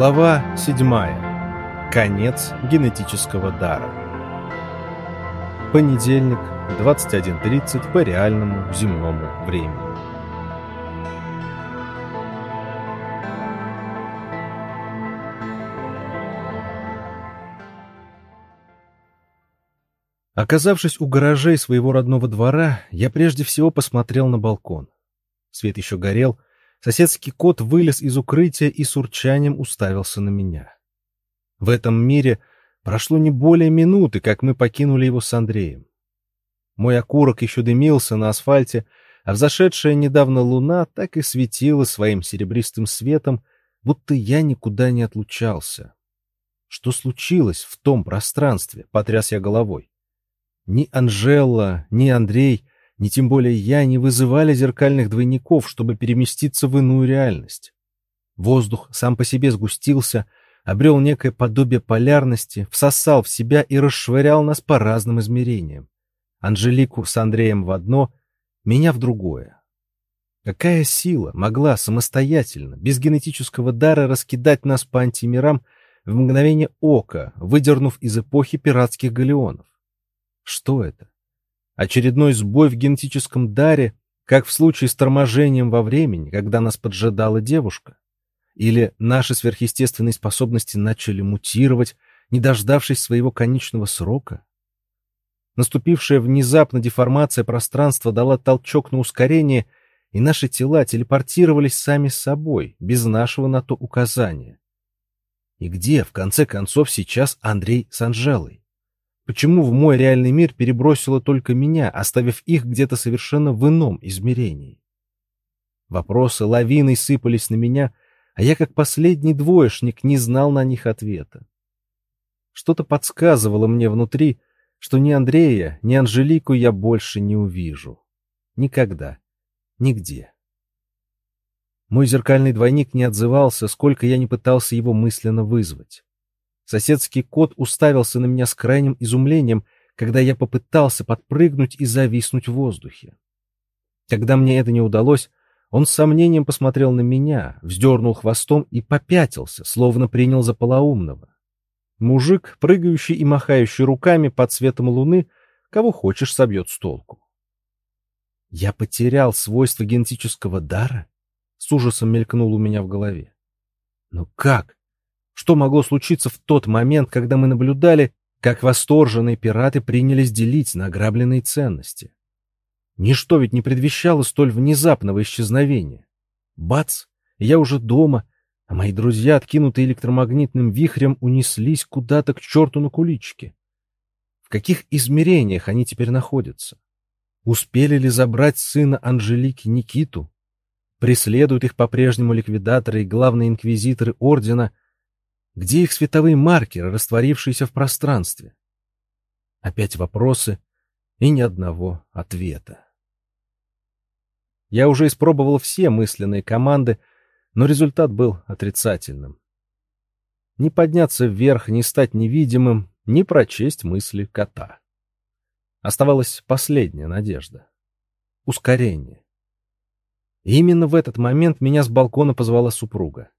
Глава 7. Конец генетического дара. Понедельник, 21.30 по реальному земному времени. Оказавшись у гаражей своего родного двора, я прежде всего посмотрел на балкон. Свет еще горел, соседский кот вылез из укрытия и с урчанием уставился на меня. В этом мире прошло не более минуты, как мы покинули его с Андреем. Мой окурок еще дымился на асфальте, а взошедшая недавно луна так и светила своим серебристым светом, будто я никуда не отлучался. Что случилось в том пространстве, потряс я головой. Ни Анжела, ни Андрей ни тем более я не вызывали зеркальных двойников, чтобы переместиться в иную реальность. Воздух сам по себе сгустился, обрел некое подобие полярности, всосал в себя и расшвырял нас по разным измерениям. Анжелику с Андреем в одно, меня в другое. Какая сила могла самостоятельно, без генетического дара, раскидать нас по антимирам в мгновение ока, выдернув из эпохи пиратских галеонов? Что это? Очередной сбой в генетическом даре, как в случае с торможением во времени, когда нас поджидала девушка. Или наши сверхъестественные способности начали мутировать, не дождавшись своего конечного срока. Наступившая внезапно деформация пространства дала толчок на ускорение, и наши тела телепортировались сами собой, без нашего на то указания. И где, в конце концов, сейчас Андрей с Анжелой? Почему в мой реальный мир перебросило только меня, оставив их где-то совершенно в ином измерении? Вопросы лавиной сыпались на меня, а я, как последний двоечник, не знал на них ответа. Что-то подсказывало мне внутри, что ни Андрея, ни Анжелику я больше не увижу. Никогда. Нигде. Мой зеркальный двойник не отзывался, сколько я не пытался его мысленно вызвать. Соседский кот уставился на меня с крайним изумлением, когда я попытался подпрыгнуть и зависнуть в воздухе. Когда мне это не удалось, он с сомнением посмотрел на меня, вздернул хвостом и попятился, словно принял за полоумного. Мужик, прыгающий и махающий руками под светом луны, кого хочешь собьет с толку. Я потерял свойства генетического дара? С ужасом мелькнул у меня в голове. Но как? Что могло случиться в тот момент, когда мы наблюдали, как восторженные пираты принялись делить награбленные ценности? Ничто ведь не предвещало столь внезапного исчезновения. Бац! Я уже дома, а мои друзья, откинутые электромагнитным вихрем, унеслись куда-то к черту на куличке. В каких измерениях они теперь находятся? Успели ли забрать сына Анжелики Никиту? Преследуют их по-прежнему ликвидаторы и главные инквизиторы Ордена, где их световые маркеры, растворившиеся в пространстве? Опять вопросы и ни одного ответа. Я уже испробовал все мысленные команды, но результат был отрицательным. Не подняться вверх, не стать невидимым, не прочесть мысли кота. Оставалась последняя надежда. Ускорение. И именно в этот момент меня с балкона позвала супруга.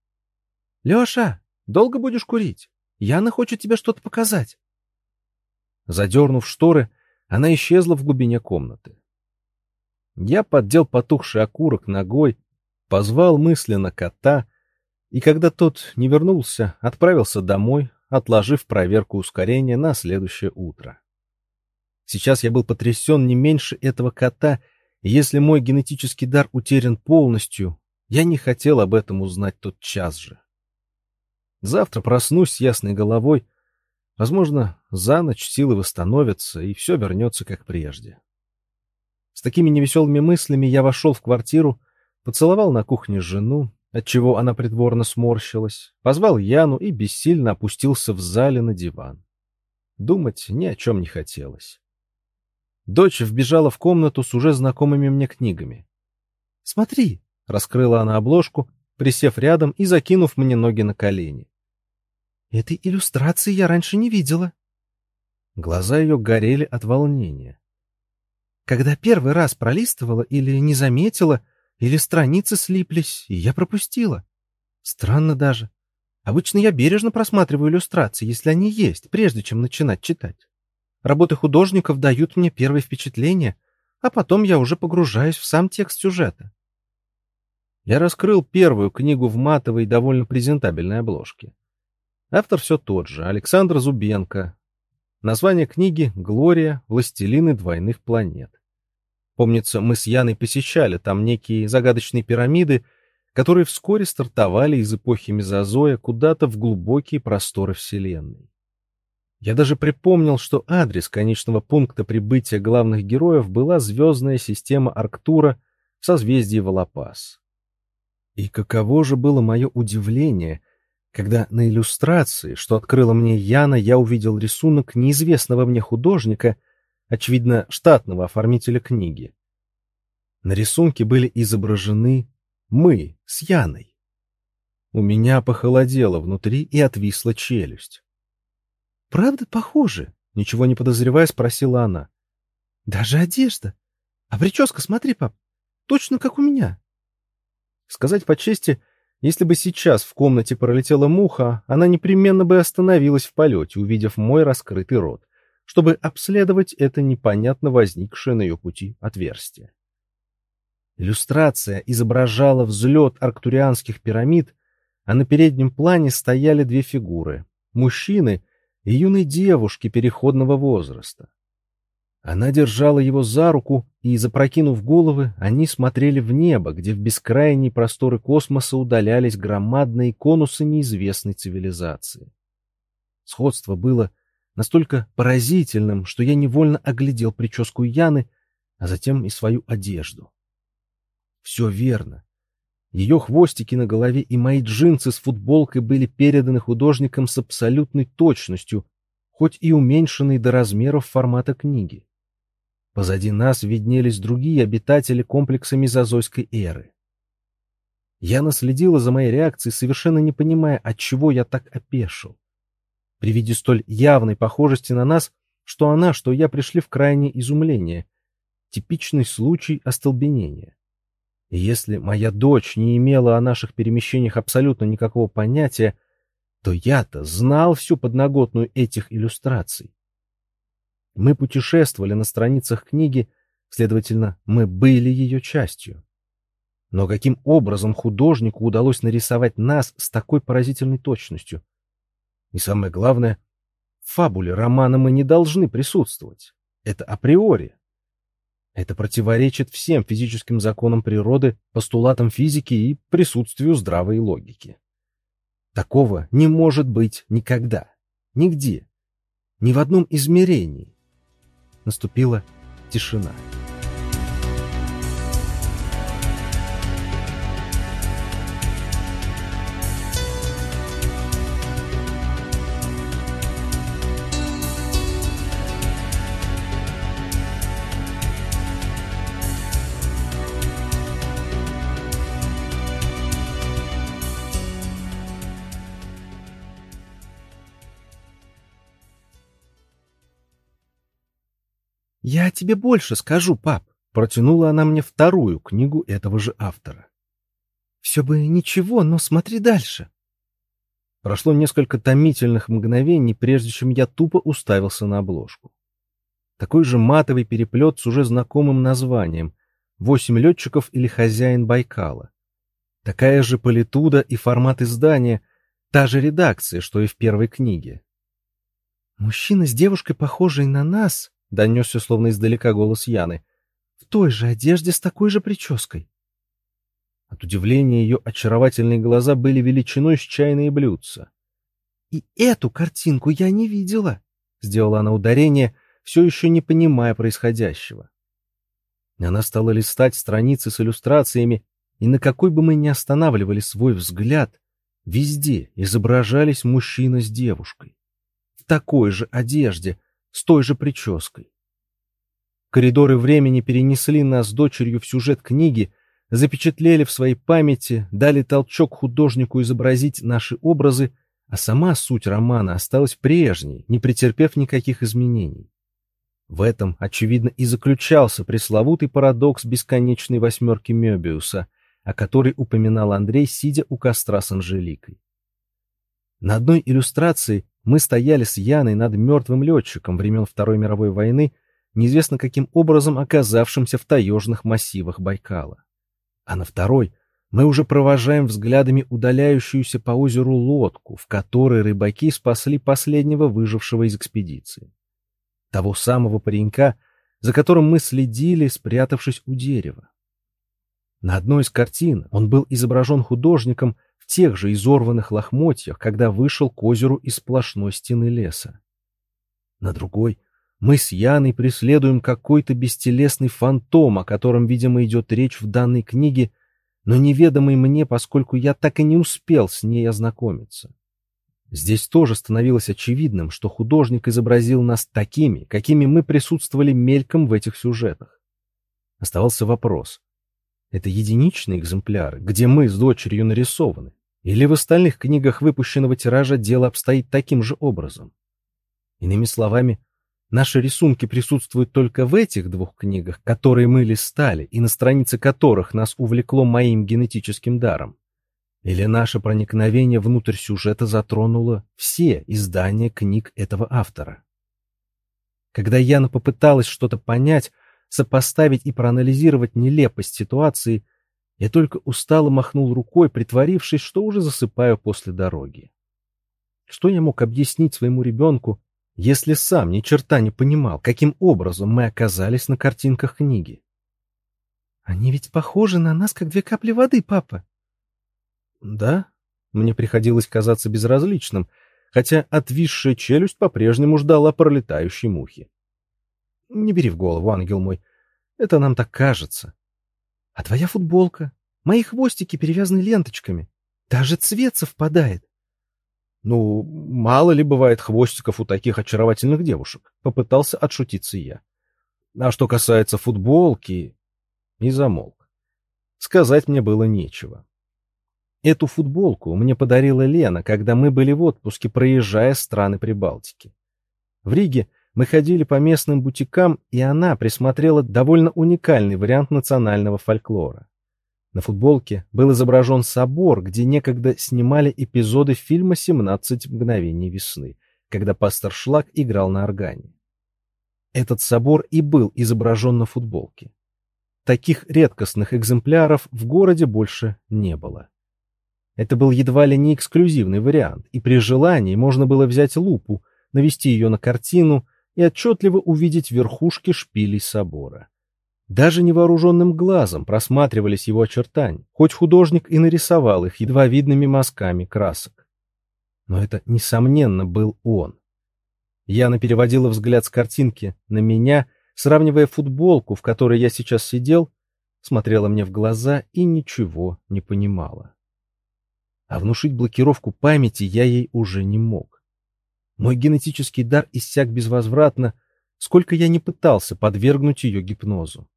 — Леша, Долго будешь курить? Яна хочет тебе что-то показать. Задернув шторы, она исчезла в глубине комнаты. Я поддел потухший окурок ногой, позвал мысленно кота, и когда тот не вернулся, отправился домой, отложив проверку ускорения на следующее утро. Сейчас я был потрясен не меньше этого кота, и если мой генетический дар утерян полностью, я не хотел об этом узнать тот час же. Завтра проснусь с ясной головой. Возможно, за ночь силы восстановятся, и все вернется как прежде. С такими невеселыми мыслями я вошел в квартиру, поцеловал на кухне жену, отчего она притворно сморщилась, позвал Яну и бессильно опустился в зале на диван. Думать ни о чем не хотелось. Дочь вбежала в комнату с уже знакомыми мне книгами. «Смотри!» — раскрыла она обложку, присев рядом и закинув мне ноги на колени. Этой иллюстрации я раньше не видела. Глаза ее горели от волнения. Когда первый раз пролистывала или не заметила, или страницы слиплись, и я пропустила. Странно даже. Обычно я бережно просматриваю иллюстрации, если они есть, прежде чем начинать читать. Работы художников дают мне первое впечатление, а потом я уже погружаюсь в сам текст сюжета. Я раскрыл первую книгу в матовой, довольно презентабельной обложке. Автор все тот же, Александр Зубенко. Название книги «Глория. Властелины двойных планет». Помнится, мы с Яной посещали там некие загадочные пирамиды, которые вскоре стартовали из эпохи Мезозоя куда-то в глубокие просторы Вселенной. Я даже припомнил, что адрес конечного пункта прибытия главных героев была звездная система Арктура в созвездии Волопас. И каково же было мое удивление, когда на иллюстрации, что открыла мне Яна, я увидел рисунок неизвестного мне художника, очевидно, штатного оформителя книги. На рисунке были изображены мы с Яной. У меня похолодело внутри и отвисла челюсть. Правда похоже? Ничего не подозревая, спросила она. Даже одежда. А прическа, смотри, пап, точно как у меня. Сказать по чести, если бы сейчас в комнате пролетела муха, она непременно бы остановилась в полете, увидев мой раскрытый рот, чтобы обследовать это непонятно возникшее на ее пути отверстие. Иллюстрация изображала взлет арктурианских пирамид, а на переднем плане стояли две фигуры — мужчины и юной девушки переходного возраста. Она держала его за руку, и, запрокинув головы, они смотрели в небо, где в бескрайние просторы космоса удалялись громадные конусы неизвестной цивилизации. Сходство было настолько поразительным, что я невольно оглядел прическу Яны, а затем и свою одежду. Все верно. Ее хвостики на голове и мои джинсы с футболкой были переданы художникам с абсолютной точностью, хоть и уменьшенной до размеров формата книги. Позади нас виднелись другие обитатели комплекса мезозойской эры. Я наследила за моей реакцией, совершенно не понимая, от чего я так опешил. При виде столь явной похожести на нас, что она, что я пришли в крайнее изумление. Типичный случай остолбенения. И если моя дочь не имела о наших перемещениях абсолютно никакого понятия, то я-то знал всю подноготную этих иллюстраций. Мы путешествовали на страницах книги, следовательно, мы были ее частью. Но каким образом художнику удалось нарисовать нас с такой поразительной точностью? И самое главное, в фабуле романа мы не должны присутствовать. Это априори. Это противоречит всем физическим законам природы, постулатам физики и присутствию здравой логики. Такого не может быть никогда, нигде, ни в одном измерении. Наступила тишина. «Я тебе больше скажу, пап», — протянула она мне вторую книгу этого же автора. «Все бы ничего, но смотри дальше». Прошло несколько томительных мгновений, прежде чем я тупо уставился на обложку. Такой же матовый переплет с уже знакомым названием «Восемь летчиков или хозяин Байкала». Такая же политуда и формат издания, та же редакция, что и в первой книге. Мужчина с девушкой, похожей на нас, — донесся словно издалека голос Яны. «В той же одежде с такой же прической». От удивления ее очаровательные глаза были величиной с чайные блюдца. «И эту картинку я не видела», — сделала она ударение, все еще не понимая происходящего. Она стала листать страницы с иллюстрациями, и на какой бы мы ни останавливали свой взгляд, везде изображались мужчина с девушкой. В такой же одежде — с той же прической. Коридоры времени перенесли нас с дочерью в сюжет книги, запечатлели в своей памяти, дали толчок художнику изобразить наши образы, а сама суть романа осталась прежней, не претерпев никаких изменений. В этом, очевидно, и заключался пресловутый парадокс бесконечной восьмерки Мёбиуса, о которой упоминал Андрей, сидя у костра с Анжеликой. На одной иллюстрации мы стояли с Яной над мертвым летчиком времен Второй мировой войны, неизвестно каким образом оказавшимся в таежных массивах Байкала. А на второй мы уже провожаем взглядами удаляющуюся по озеру лодку, в которой рыбаки спасли последнего выжившего из экспедиции. Того самого паренька, за которым мы следили, спрятавшись у дерева. На одной из картин он был изображен художником в тех же изорванных лохмотьях, когда вышел к озеру из сплошной стены леса. На другой мы с Яной преследуем какой-то бестелесный фантом, о котором, видимо, идет речь в данной книге, но неведомый мне, поскольку я так и не успел с ней ознакомиться. Здесь тоже становилось очевидным, что художник изобразил нас такими, какими мы присутствовали мельком в этих сюжетах. Оставался вопрос. Это единичные экземпляры, где мы с дочерью нарисованы? Или в остальных книгах выпущенного тиража дело обстоит таким же образом? Иными словами, Наши рисунки присутствуют только в этих двух книгах, которые мы листали и на странице которых нас увлекло моим генетическим даром. Или наше проникновение внутрь сюжета затронуло все издания книг этого автора. Когда Яна попыталась что-то понять, сопоставить и проанализировать нелепость ситуации, я только устало махнул рукой, притворившись, что уже засыпаю после дороги. Что я мог объяснить своему ребенку, если сам ни черта не понимал, каким образом мы оказались на картинках книги. Они ведь похожи на нас, как две капли воды, папа. Да, мне приходилось казаться безразличным, хотя отвисшая челюсть по-прежнему ждала пролетающей мухи. Не бери в голову, ангел мой, это нам так кажется. А твоя футболка, мои хвостики перевязаны ленточками, даже цвет совпадает. Ну, мало ли бывает хвостиков у таких очаровательных девушек, попытался отшутиться я. А что касается футболки, и замолк. Сказать мне было нечего. Эту футболку мне подарила Лена, когда мы были в отпуске, проезжая страны Прибалтики. В Риге мы ходили по местным бутикам, и она присмотрела довольно уникальный вариант национального фольклора. На футболке был изображен собор, где некогда снимали эпизоды фильма «17 мгновений весны», когда пастор Шлак играл на органе. Этот собор и был изображен на футболке. Таких редкостных экземпляров в городе больше не было. Это был едва ли не эксклюзивный вариант, и при желании можно было взять лупу, навести ее на картину и отчетливо увидеть верхушки шпилей собора. Даже невооруженным глазом просматривались его очертания, хоть художник и нарисовал их едва видными мазками красок. Но это, несомненно, был он. Яна переводила взгляд с картинки на меня, сравнивая футболку, в которой я сейчас сидел, смотрела мне в глаза и ничего не понимала. А внушить блокировку памяти я ей уже не мог. Мой генетический дар иссяк безвозвратно, сколько я не пытался подвергнуть ее гипнозу.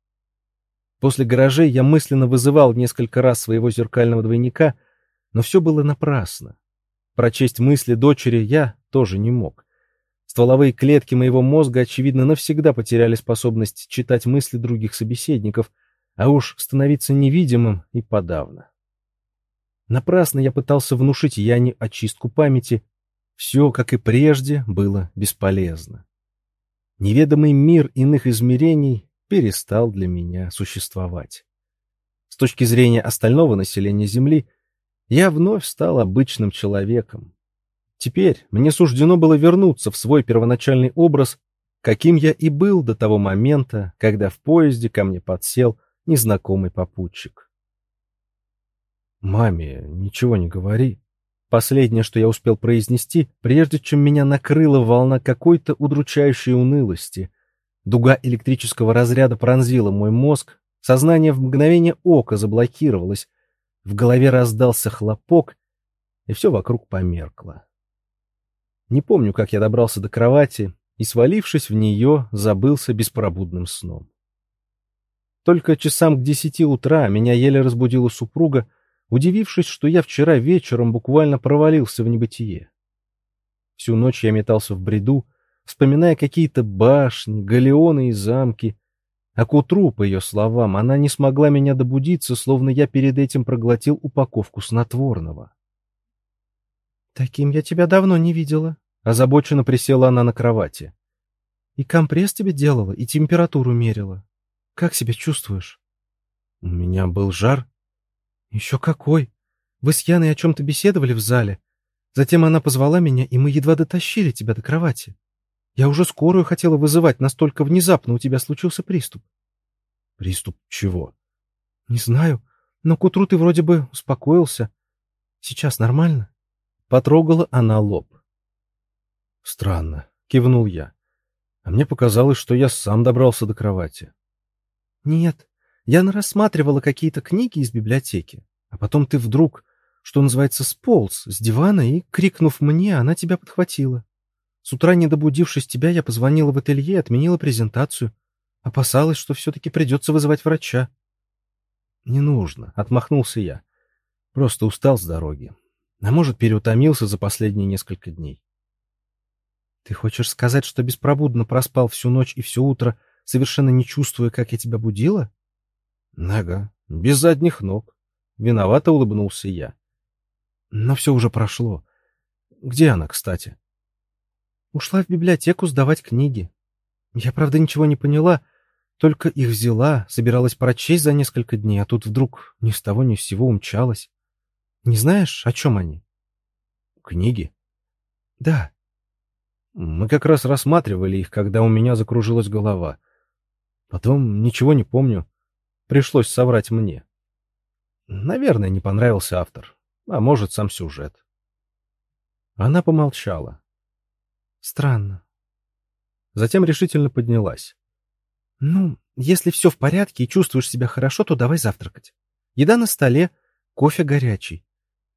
После гаражей я мысленно вызывал несколько раз своего зеркального двойника, но все было напрасно. Прочесть мысли дочери я тоже не мог. Стволовые клетки моего мозга, очевидно, навсегда потеряли способность читать мысли других собеседников, а уж становиться невидимым и подавно. Напрасно я пытался внушить Яне очистку памяти. Все, как и прежде, было бесполезно. Неведомый мир иных измерений перестал для меня существовать. С точки зрения остального населения Земли, я вновь стал обычным человеком. Теперь мне суждено было вернуться в свой первоначальный образ, каким я и был до того момента, когда в поезде ко мне подсел незнакомый попутчик. «Маме, ничего не говори», Последнее, что я успел произнести, прежде чем меня накрыла волна какой-то удручающей унылости, Дуга электрического разряда пронзила мой мозг, сознание в мгновение ока заблокировалось, в голове раздался хлопок, и все вокруг померкло. Не помню, как я добрался до кровати и, свалившись в нее, забылся беспробудным сном. Только часам к десяти утра меня еле разбудила супруга, удивившись, что я вчера вечером буквально провалился в небытие. Всю ночь я метался в бреду, вспоминая какие-то башни, галеоны и замки. А к утру, по ее словам, она не смогла меня добудиться, словно я перед этим проглотил упаковку снотворного. Таким я тебя давно не видела. Озабоченно присела она на кровати. И компресс тебе делала, и температуру мерила. Как себя чувствуешь? У меня был жар. Еще какой! Вы с Яной о чем-то беседовали в зале. Затем она позвала меня, и мы едва дотащили тебя до кровати. Я уже скорую хотела вызывать, настолько внезапно у тебя случился приступ. Приступ чего? Не знаю, но к утру ты вроде бы успокоился. Сейчас нормально? Потрогала она лоб. Странно, кивнул я. А мне показалось, что я сам добрался до кровати. Нет, я рассматривала какие-то книги из библиотеки, а потом ты вдруг, что называется, сполз с дивана и, крикнув мне, она тебя подхватила. С утра, не добудившись тебя, я позвонила в ателье отменила презентацию. Опасалась, что все-таки придется вызывать врача. — Не нужно, — отмахнулся я. Просто устал с дороги. А может, переутомился за последние несколько дней. — Ты хочешь сказать, что беспробудно проспал всю ночь и все утро, совершенно не чувствуя, как я тебя будила? — Ага, без задних ног. Виновато улыбнулся я. Но все уже прошло. Где она, кстати? Ушла в библиотеку сдавать книги. Я, правда, ничего не поняла, только их взяла, собиралась прочесть за несколько дней, а тут вдруг ни с того ни с сего умчалась. Не знаешь, о чем они? Книги? Да. Мы как раз рассматривали их, когда у меня закружилась голова. Потом ничего не помню. Пришлось соврать мне. Наверное, не понравился автор, а может, сам сюжет. Она помолчала. Странно. Затем решительно поднялась. Ну, если все в порядке и чувствуешь себя хорошо, то давай завтракать. Еда на столе, кофе горячий.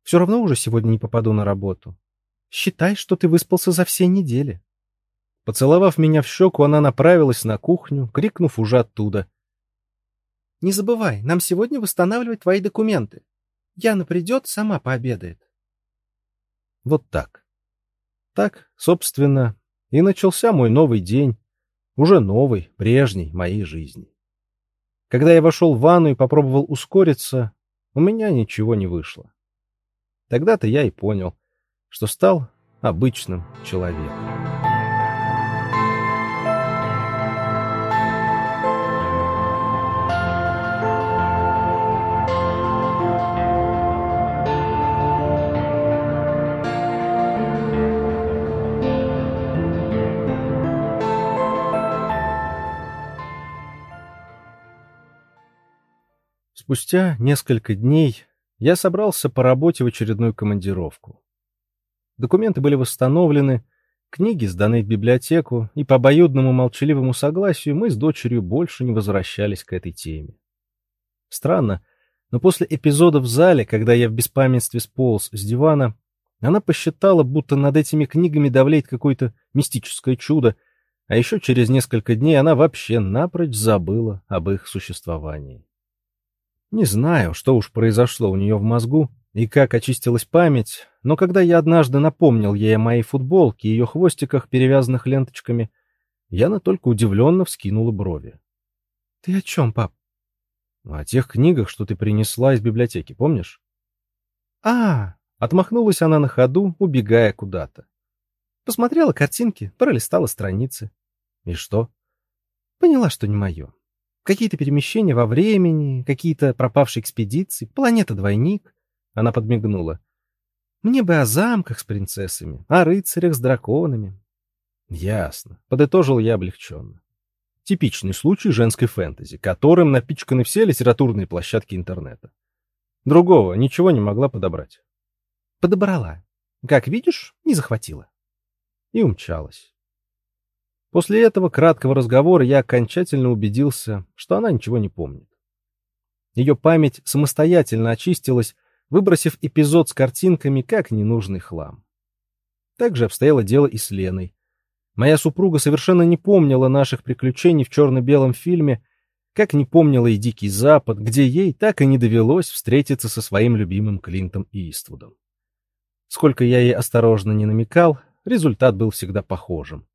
Все равно уже сегодня не попаду на работу. Считай, что ты выспался за все недели. Поцеловав меня в щеку, она направилась на кухню, крикнув уже оттуда. — Не забывай, нам сегодня восстанавливать твои документы. Яна придет, сама пообедает. Вот так. Так, собственно, и начался мой новый день, уже новый, прежней моей жизни. Когда я вошел в ванну и попробовал ускориться, у меня ничего не вышло. Тогда-то я и понял, что стал обычным человеком. Спустя несколько дней я собрался по работе в очередную командировку. Документы были восстановлены, книги сданы в библиотеку, и по обоюдному молчаливому согласию мы с дочерью больше не возвращались к этой теме. Странно, но после эпизода в зале, когда я в беспамятстве сполз с дивана, она посчитала, будто над этими книгами давлеет какое-то мистическое чудо, а еще через несколько дней она вообще напрочь забыла об их существовании. Не знаю, что уж произошло у нее в мозгу и как очистилась память, но когда я однажды напомнил ей о моей футболке и ее хвостиках, перевязанных ленточками, Яна только удивленно вскинула брови. — Ты о чем, пап? — О тех книгах, что ты принесла из библиотеки, помнишь? — А, Отмахнулась она на ходу, убегая куда-то. Посмотрела картинки, пролистала страницы. И что? Поняла, что не мое. Какие-то перемещения во времени, какие-то пропавшие экспедиции, планета-двойник. Она подмигнула. Мне бы о замках с принцессами, о рыцарях с драконами. Ясно. Подытожил я облегченно. Типичный случай женской фэнтези, которым напичканы все литературные площадки интернета. Другого ничего не могла подобрать. Подобрала. Как видишь, не захватила. И умчалась. После этого краткого разговора я окончательно убедился, что она ничего не помнит. Ее память самостоятельно очистилась, выбросив эпизод с картинками как ненужный хлам. Так же обстояло дело и с Леной. Моя супруга совершенно не помнила наших приключений в черно-белом фильме, как не помнила и «Дикий Запад», где ей так и не довелось встретиться со своим любимым Клинтом Иствудом. Сколько я ей осторожно не намекал, результат был всегда похожим.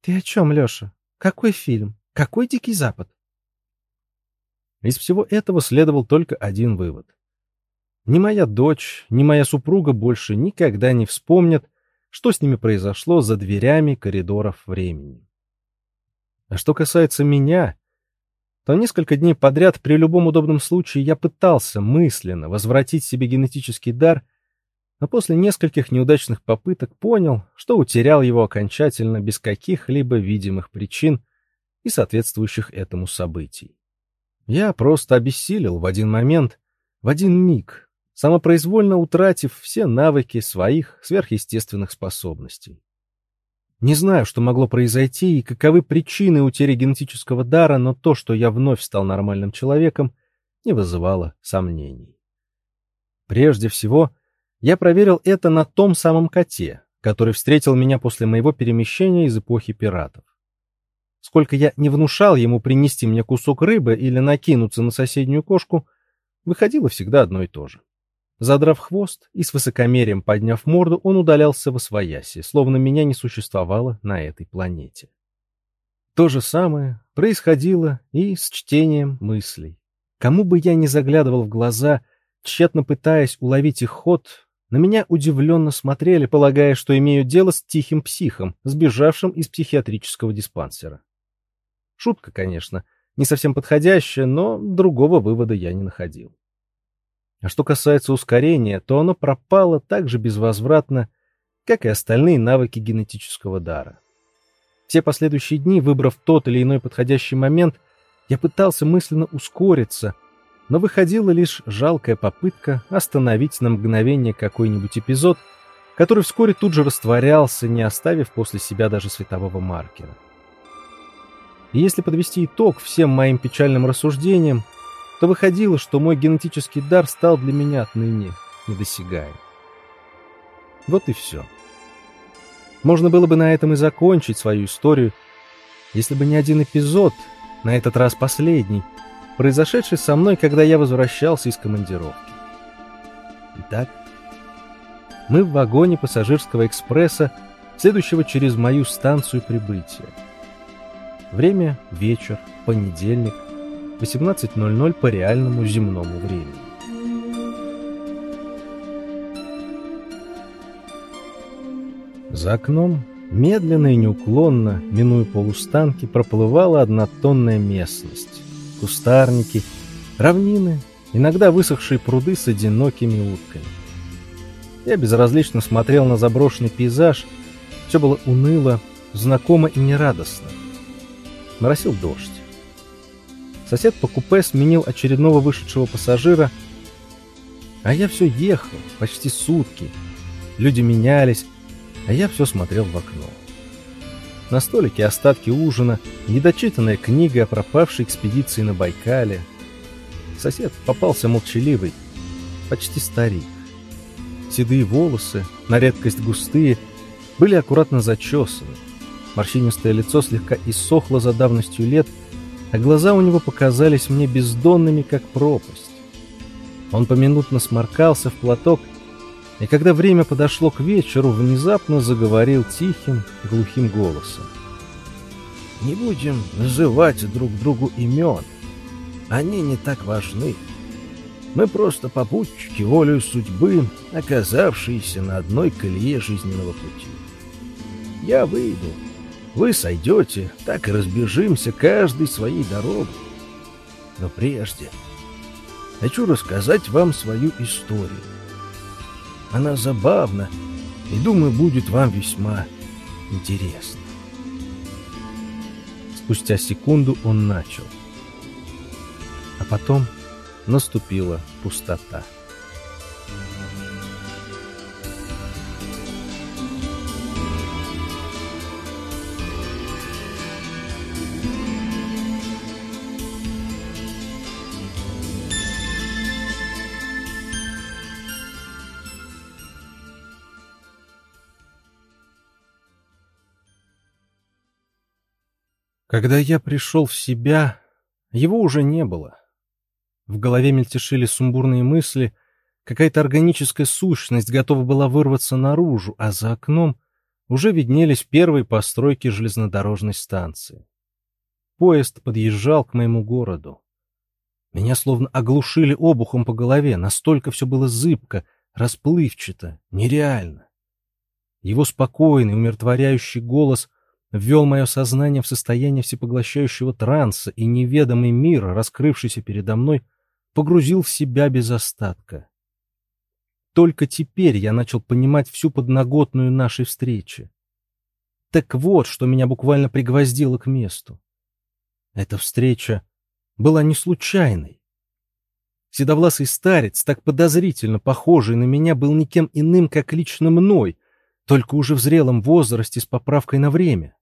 Ты о чем, Леша? Какой фильм? Какой Дикий Запад? Из всего этого следовал только один вывод. Ни моя дочь, ни моя супруга больше никогда не вспомнят, что с ними произошло за дверями коридоров времени. А что касается меня, то несколько дней подряд при любом удобном случае я пытался мысленно возвратить себе генетический дар, но после нескольких неудачных попыток понял, что утерял его окончательно без каких-либо видимых причин и соответствующих этому событий. Я просто обессилел в один момент, в один миг, самопроизвольно утратив все навыки своих сверхъестественных способностей. Не знаю, что могло произойти и каковы причины утери генетического дара, но то, что я вновь стал нормальным человеком, не вызывало сомнений. Прежде всего, я проверил это на том самом коте, который встретил меня после моего перемещения из эпохи пиратов. Сколько я не внушал ему принести мне кусок рыбы или накинуться на соседнюю кошку, выходило всегда одно и то же. Задрав хвост и с высокомерием подняв морду, он удалялся во свояси, словно меня не существовало на этой планете. То же самое происходило и с чтением мыслей. Кому бы я ни заглядывал в глаза, тщетно пытаясь уловить их ход, на меня удивленно смотрели, полагая, что имею дело с тихим психом, сбежавшим из психиатрического диспансера. Шутка, конечно, не совсем подходящая, но другого вывода я не находил. А что касается ускорения, то оно пропало так же безвозвратно, как и остальные навыки генетического дара. Все последующие дни, выбрав тот или иной подходящий момент, я пытался мысленно ускориться, но выходила лишь жалкая попытка остановить на мгновение какой-нибудь эпизод, который вскоре тут же растворялся, не оставив после себя даже светового маркера. И если подвести итог всем моим печальным рассуждениям, то выходило, что мой генетический дар стал для меня отныне недосягаем. Вот и все. Можно было бы на этом и закончить свою историю, если бы не один эпизод, на этот раз последний, произошедший со мной, когда я возвращался из командировки. Итак, мы в вагоне пассажирского экспресса, следующего через мою станцию прибытия. Время – вечер, понедельник, 18.00 по реальному земному времени. За окном, медленно и неуклонно, минуя полустанки, проплывала однотонная местность. Кустарники, равнины, иногда высохшие пруды с одинокими утками. Я безразлично смотрел на заброшенный пейзаж. Все было уныло, знакомо и нерадостно. Моросил дождь. Сосед по купе сменил очередного вышедшего пассажира, а я все ехал, почти сутки. Люди менялись, а я все смотрел в окно. На столике остатки ужина, недочитанная книга о пропавшей экспедиции на Байкале. Сосед попался молчаливый, почти старик. Седые волосы, на редкость густые, были аккуратно зачесаны. Морщинистое лицо слегка иссохло за давностью лет — а глаза у него показались мне бездонными, как пропасть. Он поминутно сморкался в платок, и когда время подошло к вечеру, внезапно заговорил тихим, глухим голосом. «Не будем называть друг другу имен. Они не так важны. Мы просто попутчики волею судьбы, оказавшиеся на одной колее жизненного пути. Я выйду, вы сойдете, так и разбежимся каждый своей дорогой. Но прежде хочу рассказать вам свою историю. Она забавна и, думаю, будет вам весьма интересна. Спустя секунду он начал. А потом наступила пустота. Когда я пришел в себя, его уже не было. В голове мельтешили сумбурные мысли, какая-то органическая сущность готова была вырваться наружу, а за окном уже виднелись первые постройки железнодорожной станции. Поезд подъезжал к моему городу. Меня словно оглушили обухом по голове, настолько все было зыбко, расплывчато, нереально. Его спокойный, умиротворяющий голос ввел мое сознание в состояние всепоглощающего транса, и неведомый мир, раскрывшийся передо мной, погрузил в себя без остатка. Только теперь я начал понимать всю подноготную нашей встречи. Так вот, что меня буквально пригвоздило к месту. Эта встреча была не случайной. Седовласый старец, так подозрительно похожий на меня, был никем иным, как лично мной, только уже в зрелом возрасте с поправкой на время.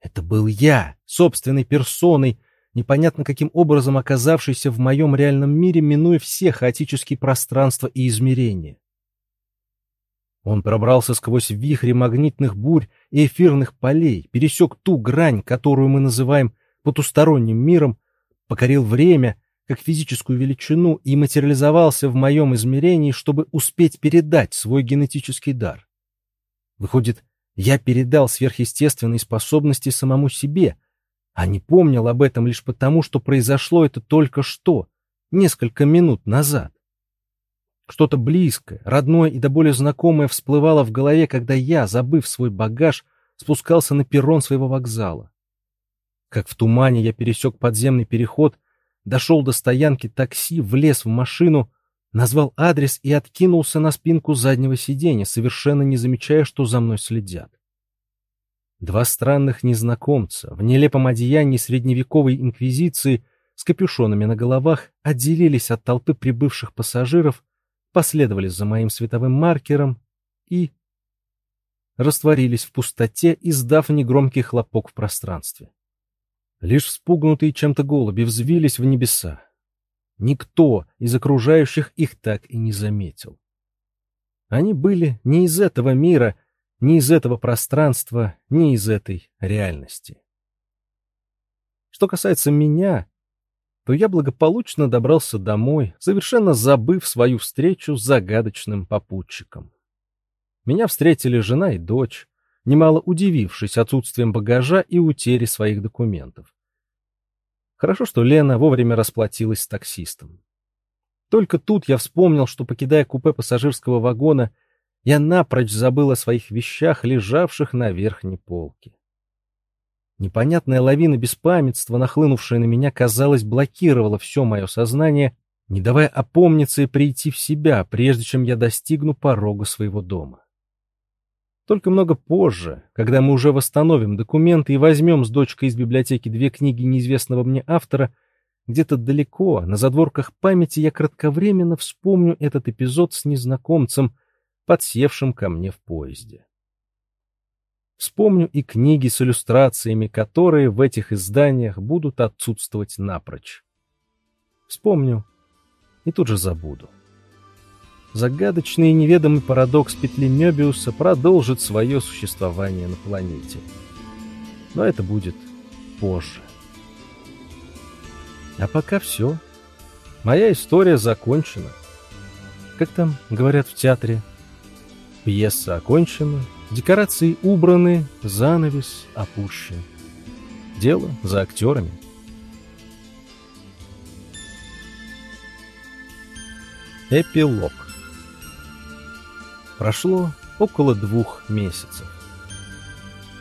Это был я, собственной персоной, непонятно каким образом оказавшийся в моем реальном мире, минуя все хаотические пространства и измерения. Он пробрался сквозь вихри магнитных бурь и эфирных полей, пересек ту грань, которую мы называем потусторонним миром, покорил время как физическую величину и материализовался в моем измерении, чтобы успеть передать свой генетический дар. Выходит, я передал сверхъестественные способности самому себе, а не помнил об этом лишь потому, что произошло это только что, несколько минут назад. Что-то близкое, родное и до более знакомое всплывало в голове, когда я, забыв свой багаж, спускался на перрон своего вокзала. Как в тумане я пересек подземный переход, дошел до стоянки такси, влез в машину назвал адрес и откинулся на спинку заднего сиденья, совершенно не замечая, что за мной следят. Два странных незнакомца в нелепом одеянии средневековой инквизиции с капюшонами на головах отделились от толпы прибывших пассажиров, последовали за моим световым маркером и растворились в пустоте, издав негромкий хлопок в пространстве. Лишь вспугнутые чем-то голуби взвились в небеса. Никто из окружающих их так и не заметил. Они были не из этого мира, не из этого пространства, не из этой реальности. Что касается меня, то я благополучно добрался домой, совершенно забыв свою встречу с загадочным попутчиком. Меня встретили жена и дочь, немало удивившись отсутствием багажа и утере своих документов. Хорошо, что Лена вовремя расплатилась с таксистом. Только тут я вспомнил, что, покидая купе пассажирского вагона, я напрочь забыл о своих вещах, лежавших на верхней полке. Непонятная лавина беспамятства, нахлынувшая на меня, казалось, блокировала все мое сознание, не давая опомниться и прийти в себя, прежде чем я достигну порога своего дома. Только много позже, когда мы уже восстановим документы и возьмем с дочкой из библиотеки две книги неизвестного мне автора, где-то далеко, на задворках памяти, я кратковременно вспомню этот эпизод с незнакомцем, подсевшим ко мне в поезде. Вспомню и книги с иллюстрациями, которые в этих изданиях будут отсутствовать напрочь. Вспомню и тут же забуду загадочный и неведомый парадокс петли Мёбиуса продолжит свое существование на планете. Но это будет позже. А пока все. Моя история закончена. Как там говорят в театре? Пьеса окончена, декорации убраны, занавес опущен. Дело за актерами. Эпилог Прошло около двух месяцев.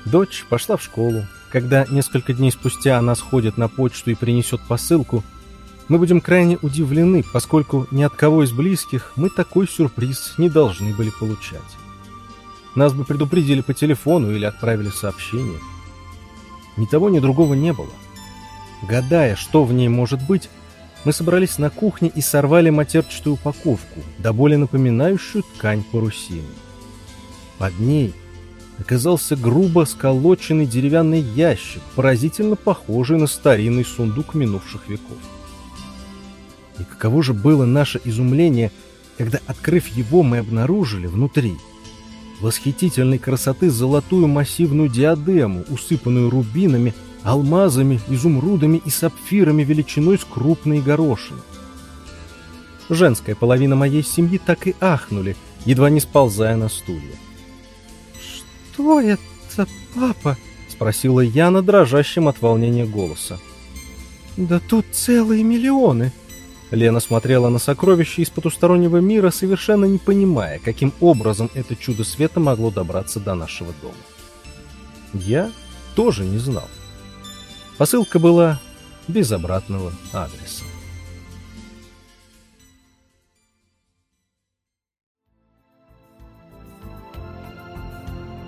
Дочь пошла в школу. Когда несколько дней спустя она сходит на почту и принесет посылку, мы будем крайне удивлены, поскольку ни от кого из близких мы такой сюрприз не должны были получать. Нас бы предупредили по телефону или отправили сообщение. Ни того, ни другого не было. Гадая, что в ней может быть, мы собрались на кухне и сорвали матерчатую упаковку, до более напоминающую ткань парусины. Под ней оказался грубо сколоченный деревянный ящик, поразительно похожий на старинный сундук минувших веков. И каково же было наше изумление, когда, открыв его, мы обнаружили внутри восхитительной красоты золотую массивную диадему, усыпанную рубинами алмазами, изумрудами и сапфирами величиной с крупные горошины. Женская половина моей семьи так и ахнули, едва не сползая на стулья. «Что это, папа?» — спросила Яна дрожащим от волнения голоса. Да тут целые миллионы. Лена смотрела на сокровища из потустороннего мира, совершенно не понимая, каким образом это чудо света могло добраться до нашего дома. Я тоже не знал. Посылка была без обратного адреса.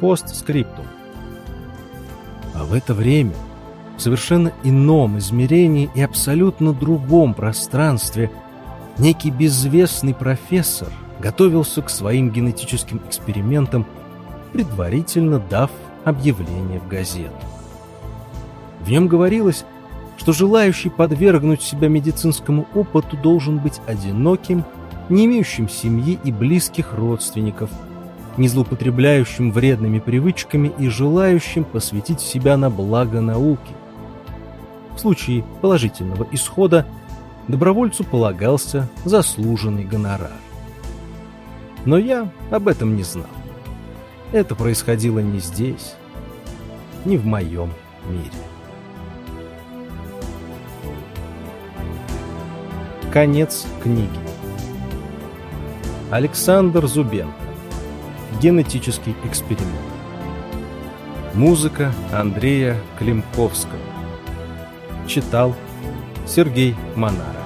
Постскриптум. А в это время, в совершенно ином измерении и абсолютно другом пространстве, некий безвестный профессор готовился к своим генетическим экспериментам, предварительно дав объявление в газету. В нем говорилось, что желающий подвергнуть себя медицинскому опыту должен быть одиноким, не имеющим семьи и близких родственников – не злоупотребляющим вредными привычками и желающим посвятить себя на благо науки. В случае положительного исхода добровольцу полагался заслуженный гонорар. Но я об этом не знал. Это происходило не здесь, не в моем мире. Конец книги. Александр Зубенко Генетический эксперимент. Музыка Андрея Климковского. Читал Сергей Монара.